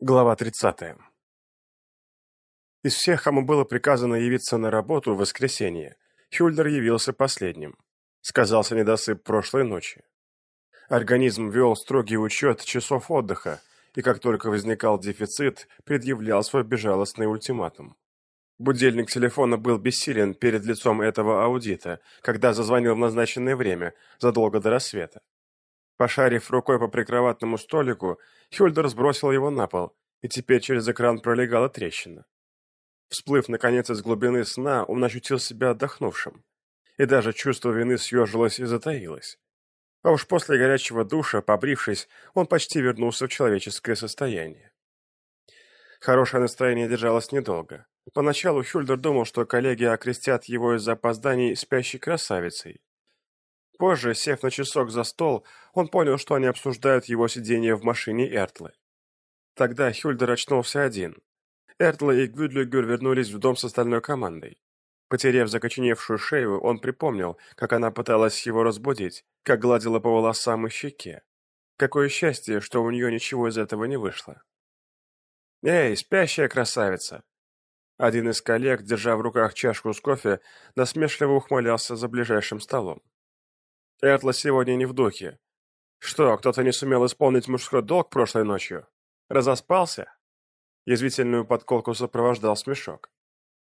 Глава 30. Из всех, кому было приказано явиться на работу в воскресенье, Хюльдер явился последним. Сказался недосып прошлой ночи. Организм вел строгий учет часов отдыха, и как только возникал дефицит, предъявлял свой безжалостный ультиматум. Будильник телефона был бессилен перед лицом этого аудита, когда зазвонил в назначенное время, задолго до рассвета. Пошарив рукой по прикроватному столику, Хюльдер сбросил его на пол, и теперь через экран пролегала трещина. Всплыв, наконец, из глубины сна, он ощутил себя отдохнувшим. И даже чувство вины съежилось и затаилось. А уж после горячего душа, побрившись, он почти вернулся в человеческое состояние. Хорошее настроение держалось недолго. Поначалу Хюльдер думал, что коллеги окрестят его из-за опозданий спящей красавицей. Позже, сев на часок за стол, он понял, что они обсуждают его сидение в машине Эртлы. Тогда Хюльдер очнулся один. Эртла и Гвюдлюгер вернулись в дом с остальной командой. Потерев закоченевшую шею, он припомнил, как она пыталась его разбудить, как гладила по волосам и щеке. Какое счастье, что у нее ничего из этого не вышло. «Эй, спящая красавица!» Один из коллег, держа в руках чашку с кофе, насмешливо ухмылялся за ближайшим столом. Эртла сегодня не в духе. Что, кто-то не сумел исполнить мужской долг прошлой ночью? Разоспался?» Язвительную подколку сопровождал смешок.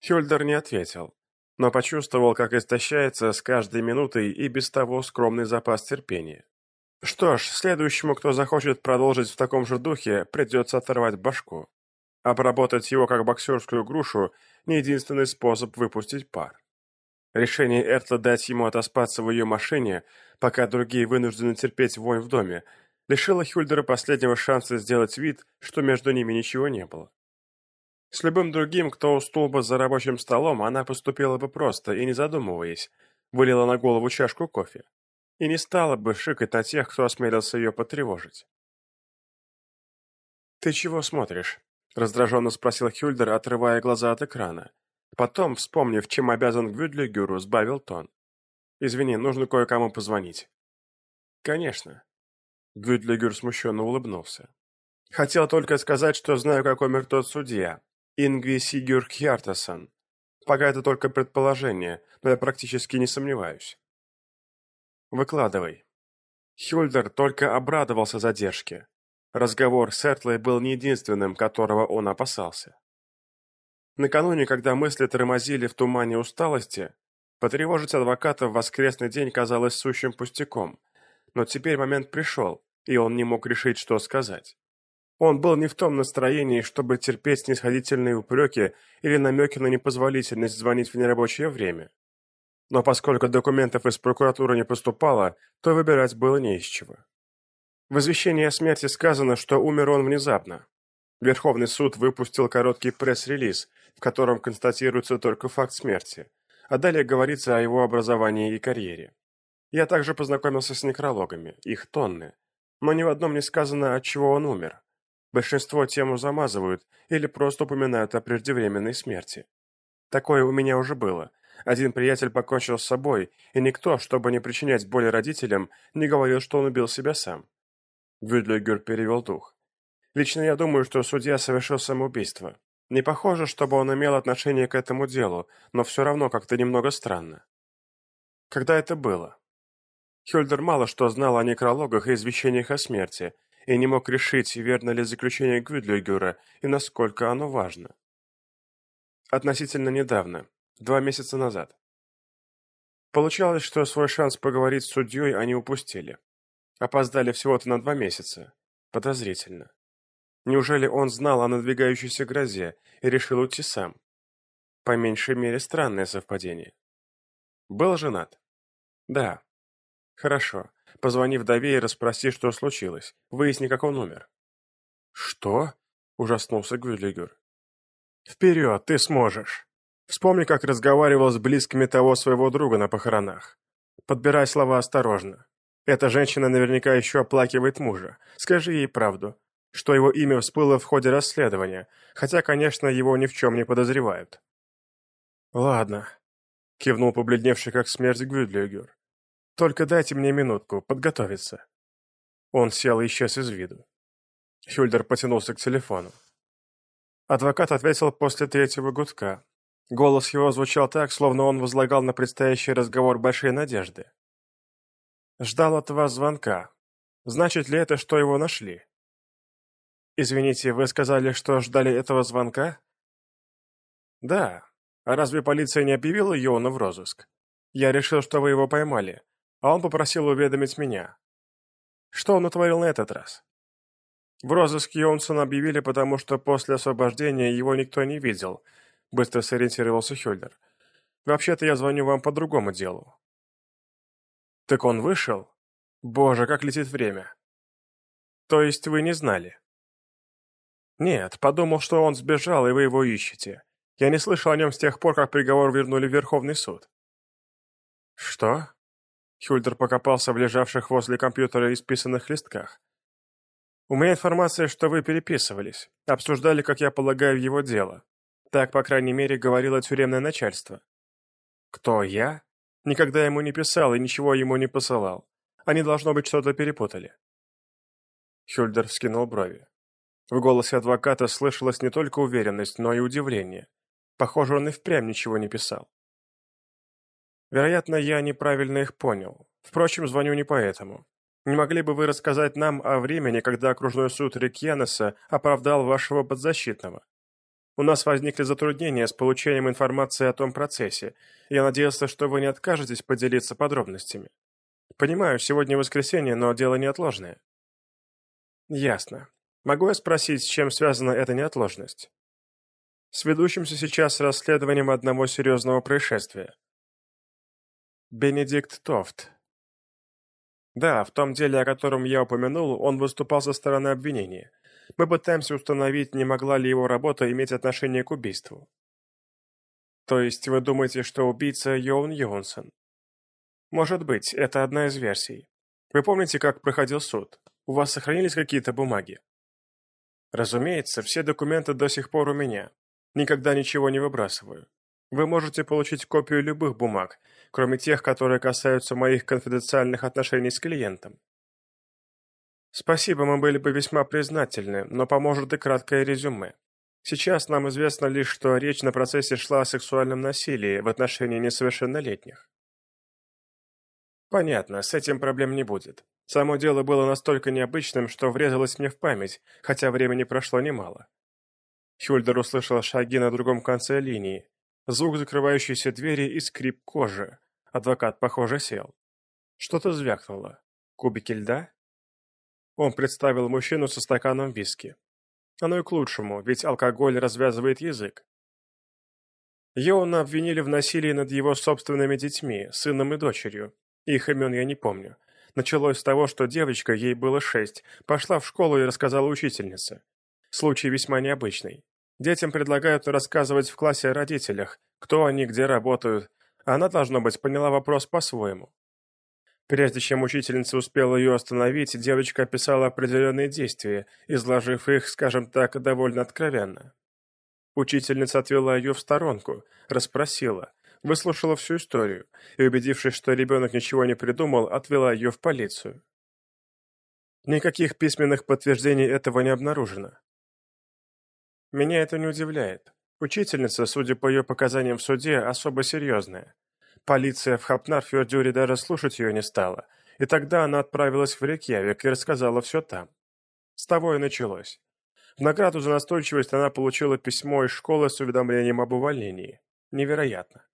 Хюльдер не ответил, но почувствовал, как истощается с каждой минутой и без того скромный запас терпения. Что ж, следующему, кто захочет продолжить в таком же духе, придется оторвать башку. Обработать его как боксерскую грушу – не единственный способ выпустить пар. Решение Эртла дать ему отоспаться в ее машине, пока другие вынуждены терпеть вонь в доме, лишила Хюльдера последнего шанса сделать вид, что между ними ничего не было. С любым другим, кто уснул бы за рабочим столом, она поступила бы просто и, не задумываясь, вылила на голову чашку кофе. И не стала бы шикать на тех, кто осмелился ее потревожить. «Ты чего смотришь?» — раздраженно спросил Хюльдер, отрывая глаза от экрана. Потом, вспомнив, чем обязан Гвюдлигюру, сбавил тон. «Извини, нужно кое-кому позвонить». «Конечно», Гюдлигер смущенно улыбнулся. «Хотел только сказать, что знаю, как умер тот судья. Ингви Сигюр Хьяртасон. Пока это только предположение, но я практически не сомневаюсь». «Выкладывай». Хюльдер только обрадовался задержке. Разговор с Эртлой был не единственным, которого он опасался. Накануне, когда мысли тормозили в тумане усталости, потревожить адвоката в воскресный день казалось сущим пустяком – но теперь момент пришел, и он не мог решить, что сказать. Он был не в том настроении, чтобы терпеть снисходительные упреки или намеки на непозволительность звонить в нерабочее время. Но поскольку документов из прокуратуры не поступало, то выбирать было не из чего. В извещении о смерти сказано, что умер он внезапно. Верховный суд выпустил короткий пресс-релиз, в котором констатируется только факт смерти, а далее говорится о его образовании и карьере. Я также познакомился с некрологами, их тонны, но ни в одном не сказано, от чего он умер. Большинство тему замазывают или просто упоминают о преждевременной смерти. Такое у меня уже было. Один приятель покончил с собой, и никто, чтобы не причинять боли родителям, не говорил, что он убил себя сам. Гюдлигер перевел дух. Лично я думаю, что судья совершил самоубийство. Не похоже, чтобы он имел отношение к этому делу, но все равно как-то немного странно. Когда это было? Хюльдер мало что знал о некрологах и извещениях о смерти, и не мог решить, верно ли заключение Гвюдлигера и насколько оно важно. Относительно недавно, два месяца назад. Получалось, что свой шанс поговорить с судьей они упустили. Опоздали всего-то на два месяца. Подозрительно. Неужели он знал о надвигающейся грозе и решил уйти сам? По меньшей мере, странное совпадение. Был женат? Да, «Хорошо. Позвони вдове и расспроси, что случилось. Выясни, как он умер». «Что?» – ужаснулся Гвюдлигер. «Вперед, ты сможешь. Вспомни, как разговаривал с близкими того своего друга на похоронах. Подбирай слова осторожно. Эта женщина наверняка еще оплакивает мужа. Скажи ей правду, что его имя всплыло в ходе расследования, хотя, конечно, его ни в чем не подозревают». «Ладно», — кивнул побледневший как смерть Гвюдлигер. Только дайте мне минутку подготовиться». Он сел и исчез из виду. Хюльдер потянулся к телефону. Адвокат ответил после третьего гудка. Голос его звучал так, словно он возлагал на предстоящий разговор большие надежды. «Ждал от вас звонка. Значит ли это, что его нашли?» «Извините, вы сказали, что ждали этого звонка?» «Да. А разве полиция не объявила Йона в розыск? Я решил, что вы его поймали, а он попросил уведомить меня. Что он утворил на этот раз?» В розыск Йонсона объявили, потому что после освобождения его никто не видел, быстро сориентировался Хюльдер. Вообще-то я звоню вам по другому делу. Так он вышел? Боже, как летит время. То есть вы не знали? Нет, подумал, что он сбежал, и вы его ищете. Я не слышал о нем с тех пор, как приговор вернули в Верховный суд. Что? Хюльдер покопался в лежавших возле компьютера исписанных листках. У меня информация, что вы переписывались, обсуждали, как я полагаю, его дело. Так, по крайней мере, говорило тюремное начальство. Кто я? Никогда ему не писал и ничего ему не посылал. Они, должно быть, что-то перепутали. Хюльдер вскинул брови. В голосе адвоката слышалась не только уверенность, но и удивление. Похоже, он и впрямь ничего не писал. Вероятно, я неправильно их понял. Впрочем, звоню не поэтому. Не могли бы вы рассказать нам о времени, когда окружной суд Рикьянеса оправдал вашего подзащитного? У нас возникли затруднения с получением информации о том процессе. Я надеялся, что вы не откажетесь поделиться подробностями. Понимаю, сегодня воскресенье, но дело неотложное. Ясно. Могу я спросить, с чем связана эта неотложность? С ведущимся сейчас расследованием одного серьезного происшествия. Бенедикт Тофт. Да, в том деле, о котором я упомянул, он выступал со стороны обвинения. Мы пытаемся установить, не могла ли его работа иметь отношение к убийству. То есть вы думаете, что убийца Йоун Йонсон? Может быть, это одна из версий. Вы помните, как проходил суд? У вас сохранились какие-то бумаги? Разумеется, все документы до сих пор у меня. Никогда ничего не выбрасываю. Вы можете получить копию любых бумаг, кроме тех, которые касаются моих конфиденциальных отношений с клиентом. Спасибо, мы были бы весьма признательны, но поможет и краткое резюме. Сейчас нам известно лишь, что речь на процессе шла о сексуальном насилии в отношении несовершеннолетних. Понятно, с этим проблем не будет. Само дело было настолько необычным, что врезалось мне в память, хотя времени прошло немало. Хюльдер услышал шаги на другом конце линии, звук закрывающейся двери и скрип кожи. Адвокат, похоже, сел. Что-то звякнуло. Кубики льда? Он представил мужчину со стаканом виски. Оно и к лучшему, ведь алкоголь развязывает язык. Йоуна обвинили в насилии над его собственными детьми, сыном и дочерью. Их имен я не помню. Началось с того, что девочка, ей было шесть, пошла в школу и рассказала учительнице. Случай весьма необычный. Детям предлагают рассказывать в классе о родителях, кто они, где работают. Она, должно быть, поняла вопрос по-своему. Прежде чем учительница успела ее остановить, девочка описала определенные действия, изложив их, скажем так, довольно откровенно. Учительница отвела ее в сторонку, расспросила, выслушала всю историю и, убедившись, что ребенок ничего не придумал, отвела ее в полицию. Никаких письменных подтверждений этого не обнаружено. Меня это не удивляет. Учительница, судя по ее показаниям в суде, особо серьезная. Полиция в Хапнарфьордюре даже слушать ее не стала, и тогда она отправилась в Рейкьявик и рассказала все там. С того и началось. В награду за настойчивость она получила письмо из школы с уведомлением об увольнении. Невероятно.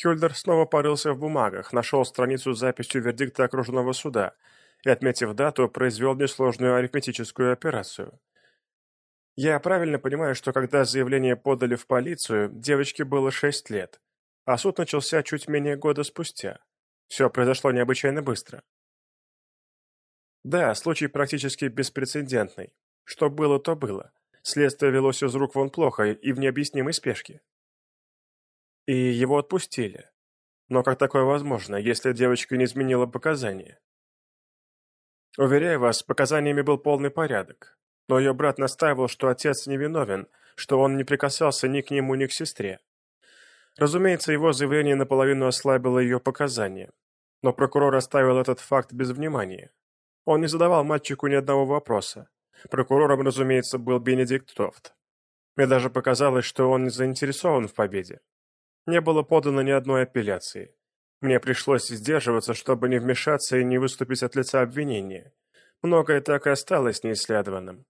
Хюльдер снова порылся в бумагах, нашел страницу с записью вердикта окружного суда и, отметив дату, произвел несложную арифметическую операцию. Я правильно понимаю, что когда заявление подали в полицию, девочке было шесть лет, а суд начался чуть менее года спустя. Все произошло необычайно быстро. Да, случай практически беспрецедентный. Что было, то было. Следствие велось из рук вон плохо и в необъяснимой спешке. И его отпустили. Но как такое возможно, если девочка не изменила показания? Уверяю вас, с показаниями был полный порядок. Но ее брат настаивал, что отец невиновен, что он не прикасался ни к нему, ни к сестре. Разумеется, его заявление наполовину ослабило ее показания. Но прокурор оставил этот факт без внимания. Он не задавал мальчику ни одного вопроса. Прокурором, разумеется, был Бенедикт Тофт. Мне даже показалось, что он не заинтересован в победе. Не было подано ни одной апелляции. Мне пришлось сдерживаться, чтобы не вмешаться и не выступить от лица обвинения. Многое так и осталось неисследованным.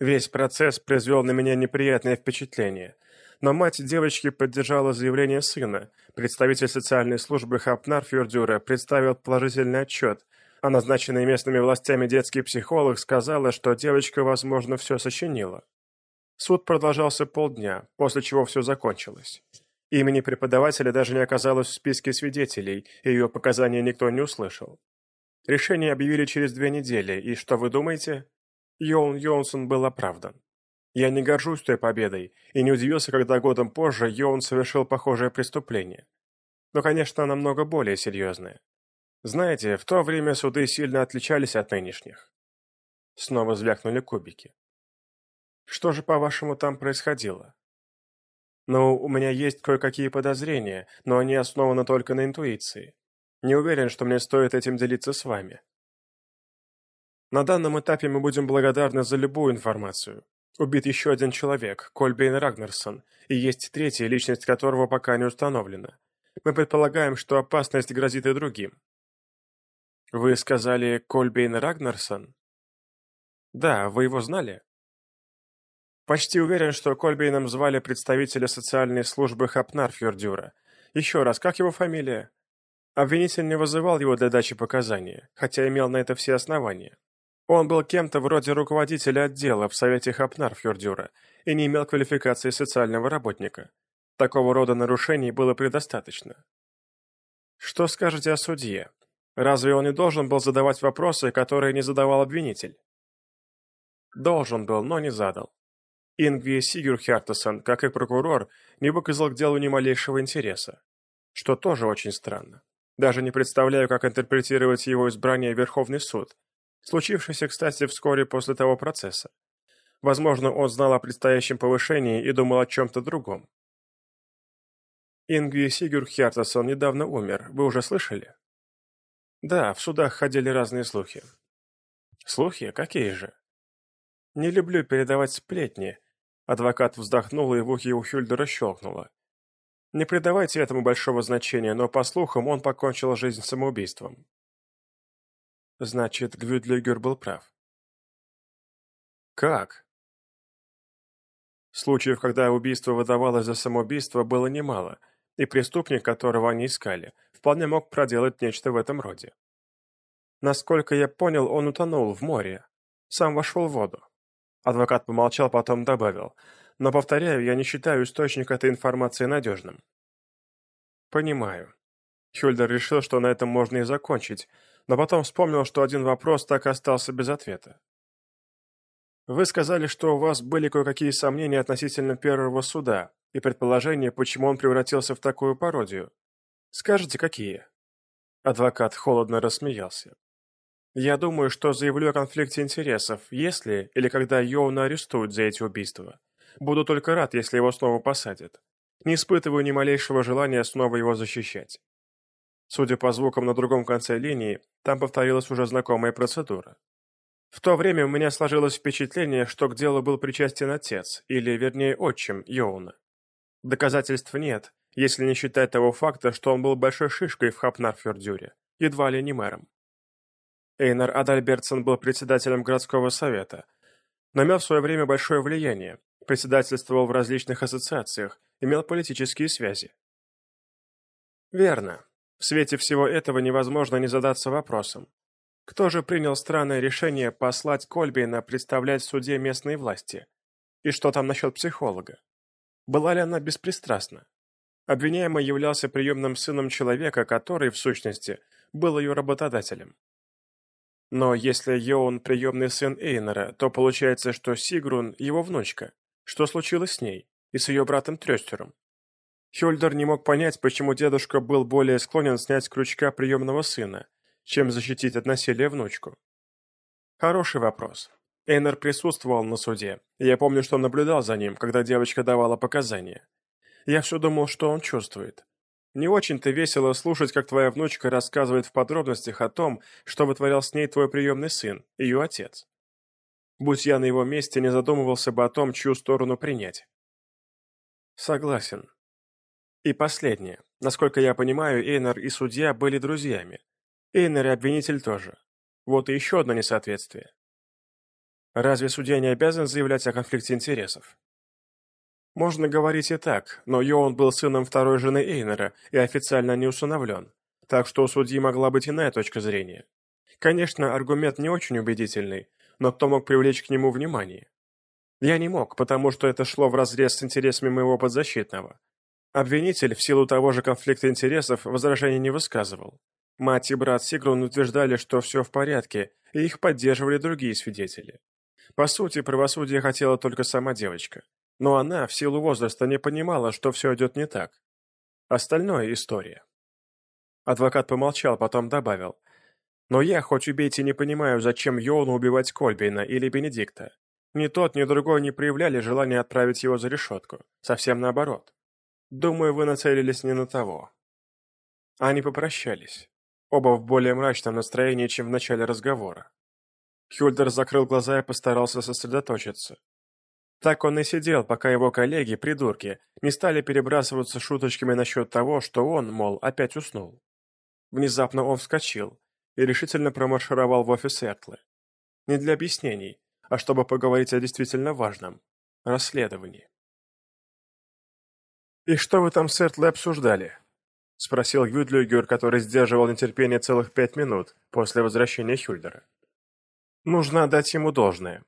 Весь процесс произвел на меня неприятное впечатление, но мать девочки поддержала заявление сына. Представитель социальной службы Хапнар-Фюрдюра представил положительный отчет, а назначенный местными властями детский психолог сказала, что девочка, возможно, все сочинила. Суд продолжался полдня, после чего все закончилось. Имени преподавателя даже не оказалось в списке свидетелей, и ее показания никто не услышал. Решение объявили через две недели, и что вы думаете? Йоун Йонсон был оправдан. Я не горжусь той победой, и не удивился, когда годом позже Йоун совершил похожее преступление. Но, конечно, намного более серьезное. Знаете, в то время суды сильно отличались от нынешних. Снова звякнули кубики. Что же, по-вашему, там происходило? Ну, у меня есть кое-какие подозрения, но они основаны только на интуиции. Не уверен, что мне стоит этим делиться с вами. На данном этапе мы будем благодарны за любую информацию. Убит еще один человек, Кольбейн Рагнерсон, и есть третья, личность которого пока не установлена. Мы предполагаем, что опасность грозит и другим. Вы сказали Кольбейн Рагнерсон? Да, вы его знали? Почти уверен, что Кольбейном звали представителя социальной службы Хапнарфьордюра. Еще раз, как его фамилия? Обвинитель не вызывал его для дачи показаний, хотя имел на это все основания. Он был кем-то вроде руководителя отдела в Совете Хапнарфьордюра и не имел квалификации социального работника. Такого рода нарушений было предостаточно. Что скажете о судье? Разве он не должен был задавать вопросы, которые не задавал обвинитель? Должен был, но не задал. Ингви Сигюрхертесон, как и прокурор, не выказал к делу ни малейшего интереса. Что тоже очень странно. Даже не представляю, как интерпретировать его избрание в Верховный суд, случившееся, кстати, вскоре после того процесса. Возможно, он знал о предстоящем повышении и думал о чем-то другом. Ингви Сигюрхертесон недавно умер, вы уже слышали? Да, в судах ходили разные слухи. Слухи? Какие же? Не люблю передавать сплетни, Адвокат вздохнул, и в ухе у Хюльдера щелкнуло. Не придавайте этому большого значения, но, по слухам, он покончил жизнь самоубийством. Значит, Гвюдлигер был прав. Как? Случаев, когда убийство выдавалось за самоубийство, было немало, и преступник, которого они искали, вполне мог проделать нечто в этом роде. Насколько я понял, он утонул в море, сам вошел в воду. Адвокат помолчал, потом добавил. «Но, повторяю, я не считаю источник этой информации надежным». «Понимаю». Хюльдер решил, что на этом можно и закончить, но потом вспомнил, что один вопрос так остался без ответа. «Вы сказали, что у вас были кое-какие сомнения относительно первого суда и предположения, почему он превратился в такую пародию. Скажите, какие?» Адвокат холодно рассмеялся. Я думаю, что заявлю о конфликте интересов, если или когда Йоуна арестуют за эти убийства. Буду только рад, если его снова посадят. Не испытываю ни малейшего желания снова его защищать. Судя по звукам на другом конце линии, там повторилась уже знакомая процедура. В то время у меня сложилось впечатление, что к делу был причастен отец, или, вернее, отчим Йоуна. Доказательств нет, если не считать того факта, что он был большой шишкой в Хапнарфьордюре, едва ли не мэром. Эйнар Адальбертсон был председателем городского совета, но имел в свое время большое влияние, председательствовал в различных ассоциациях, имел политические связи. Верно. В свете всего этого невозможно не задаться вопросом. Кто же принял странное решение послать Кольбейна представлять в суде местные власти? И что там насчет психолога? Была ли она беспристрастна? Обвиняемый являлся приемным сыном человека, который, в сущности, был ее работодателем. Но если Йоун приемный сын Эйнера, то получается, что Сигрун – его внучка. Что случилось с ней? И с ее братом Трестером? Хюльдер не мог понять, почему дедушка был более склонен снять с крючка приемного сына, чем защитить от насилия внучку. Хороший вопрос. Эйнер присутствовал на суде, я помню, что наблюдал за ним, когда девочка давала показания. Я все думал, что он чувствует. Не очень-то весело слушать, как твоя внучка рассказывает в подробностях о том, что вытворял с ней твой приемный сын, ее отец. Будь я на его месте, не задумывался бы о том, чью сторону принять. Согласен. И последнее. Насколько я понимаю, Эйнер и судья были друзьями. Эйнер и обвинитель тоже. Вот и еще одно несоответствие. Разве судья не обязан заявлять о конфликте интересов? Можно говорить и так, но Йоун был сыном второй жены Эйнера и официально не усыновлен, так что у судьи могла быть иная точка зрения. Конечно, аргумент не очень убедительный, но кто мог привлечь к нему внимание? Я не мог, потому что это шло вразрез с интересами моего подзащитного. Обвинитель, в силу того же конфликта интересов, возражений не высказывал. Мать и брат Сигрун утверждали, что все в порядке, и их поддерживали другие свидетели. По сути, правосудие хотела только сама девочка. Но она, в силу возраста, не понимала, что все идет не так. Остальное – история. Адвокат помолчал, потом добавил. «Но я, хоть убейте, не понимаю, зачем Йоуну убивать Кольбейна или Бенедикта. Ни тот, ни другой не проявляли желания отправить его за решетку. Совсем наоборот. Думаю, вы нацелились не на того». Они попрощались. Оба в более мрачном настроении, чем в начале разговора. Хюльдер закрыл глаза и постарался сосредоточиться. Так он и сидел, пока его коллеги, придурки, не стали перебрасываться шуточками насчет того, что он, мол, опять уснул. Внезапно он вскочил и решительно промаршировал в офис Эртлы. Не для объяснений, а чтобы поговорить о действительно важном – расследовании. «И что вы там с Эртлой обсуждали?» – спросил Гюдлюгер, который сдерживал нетерпение целых пять минут после возвращения Хюльдера. Нужно отдать ему должное.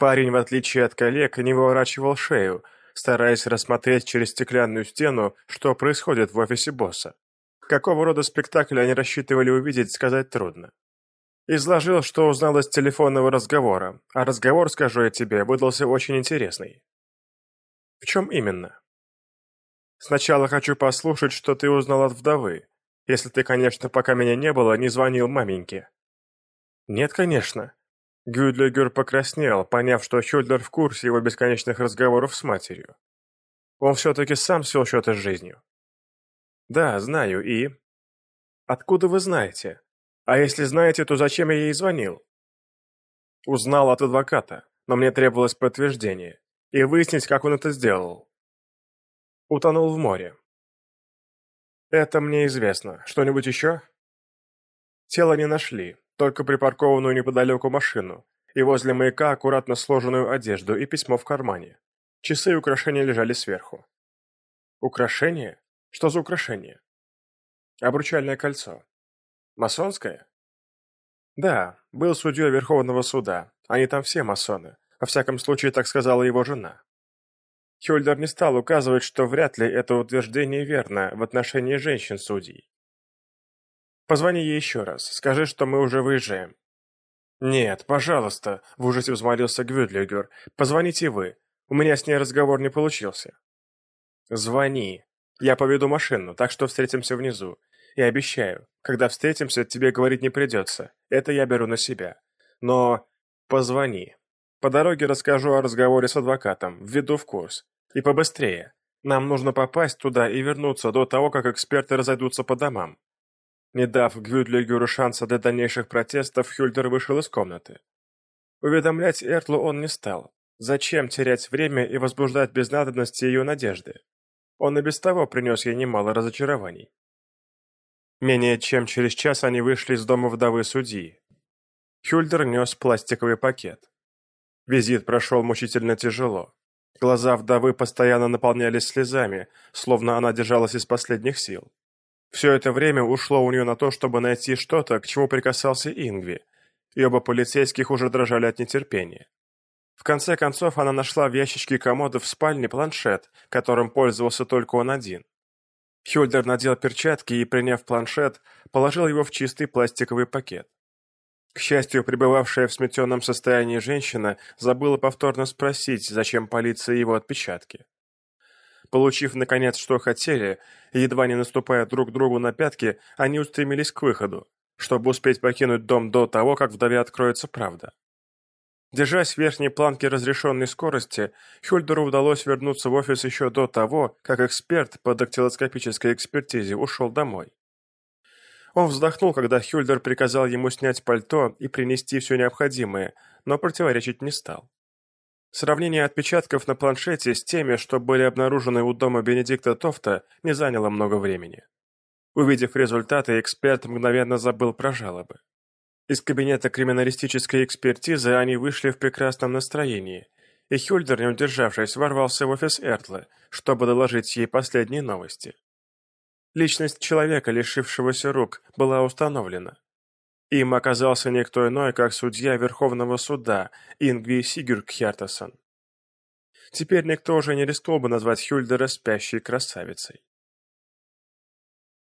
Парень, в отличие от коллег, не выворачивал шею, стараясь рассмотреть через стеклянную стену, что происходит в офисе босса. Какого рода спектакль они рассчитывали увидеть, сказать трудно. Изложил, что узнал из телефонного разговора, а разговор, скажу я тебе, выдался очень интересный. В чем именно? Сначала хочу послушать, что ты узнал от вдовы. Если ты, конечно, пока меня не было, не звонил маменьке. Нет, конечно. Гюдлигер покраснел, поняв, что Хюльдер в курсе его бесконечных разговоров с матерью. Он все-таки сам свел счеты с жизнью. Да, знаю, и... Откуда вы знаете? А если знаете, то зачем я ей звонил? Узнал от адвоката, но мне требовалось подтверждение. И выяснить, как он это сделал. Утонул в море. Это мне известно. Что-нибудь еще? Тело не нашли, только припаркованную неподалеку машину, и возле маяка аккуратно сложенную одежду и письмо в кармане. Часы и украшения лежали сверху. Украшение? Что за украшение? Обручальное кольцо. Масонское? Да, был судьей Верховного суда. Они там все масоны. Во всяком случае, так сказала его жена. Хюльдер не стал указывать, что вряд ли это утверждение верно в отношении женщин-судей. Позвони ей еще раз. Скажи, что мы уже выезжаем». «Нет, пожалуйста», — в ужасе взмолился Гвюдлигер. «Позвоните вы. У меня с ней разговор не получился». «Звони. Я поведу машину, так что встретимся внизу. И обещаю, когда встретимся, тебе говорить не придется. Это я беру на себя. Но позвони. По дороге расскажу о разговоре с адвокатом, введу в курс. И побыстрее. Нам нужно попасть туда и вернуться до того, как эксперты разойдутся по домам. Не дав Гвюдлигеру шанса для дальнейших протестов, Хюльдер вышел из комнаты. Уведомлять Эртлу он не стал. Зачем терять время и возбуждать без надобности ее надежды? Он и без того принес ей немало разочарований. Менее чем через час они вышли из дома вдовы судьи. Хюльдер нес пластиковый пакет. Визит прошел мучительно тяжело. Глаза вдовы постоянно наполнялись слезами, словно она держалась из последних сил. Все это время ушло у нее на то, чтобы найти что-то, к чему прикасался Ингви, и оба полицейских уже дрожали от нетерпения. В конце концов, она нашла в ящичке комода в спальне планшет, которым пользовался только он один. Хюльдер надел перчатки и, приняв планшет, положил его в чистый пластиковый пакет. К счастью, пребывавшая в сметенном состоянии женщина забыла повторно спросить, зачем полиции его отпечатки. Получив, наконец, что хотели, едва не наступая друг другу на пятки, они устремились к выходу, чтобы успеть покинуть дом до того, как вдове откроется правда. Держась в верхней планке разрешенной скорости, Хюльдеру удалось вернуться в офис еще до того, как эксперт по дактилоскопической экспертизе ушел домой. Он вздохнул, когда Хюльдер приказал ему снять пальто и принести все необходимое, но противоречить не стал. Сравнение отпечатков на планшете с теми, что были обнаружены у дома Бенедикта Тофта, не заняло много времени. Увидев результаты, эксперт мгновенно забыл про жалобы. Из кабинета криминалистической экспертизы они вышли в прекрасном настроении, и Хюльдер, не удержавшись, ворвался в офис Эртла, чтобы доложить ей последние новости. Личность человека, лишившегося рук, была установлена. Им оказался никто иной, как судья Верховного суда Ингви Сигюркхертасон. Теперь никто уже не рискнул бы назвать Хюльдера спящей красавицей.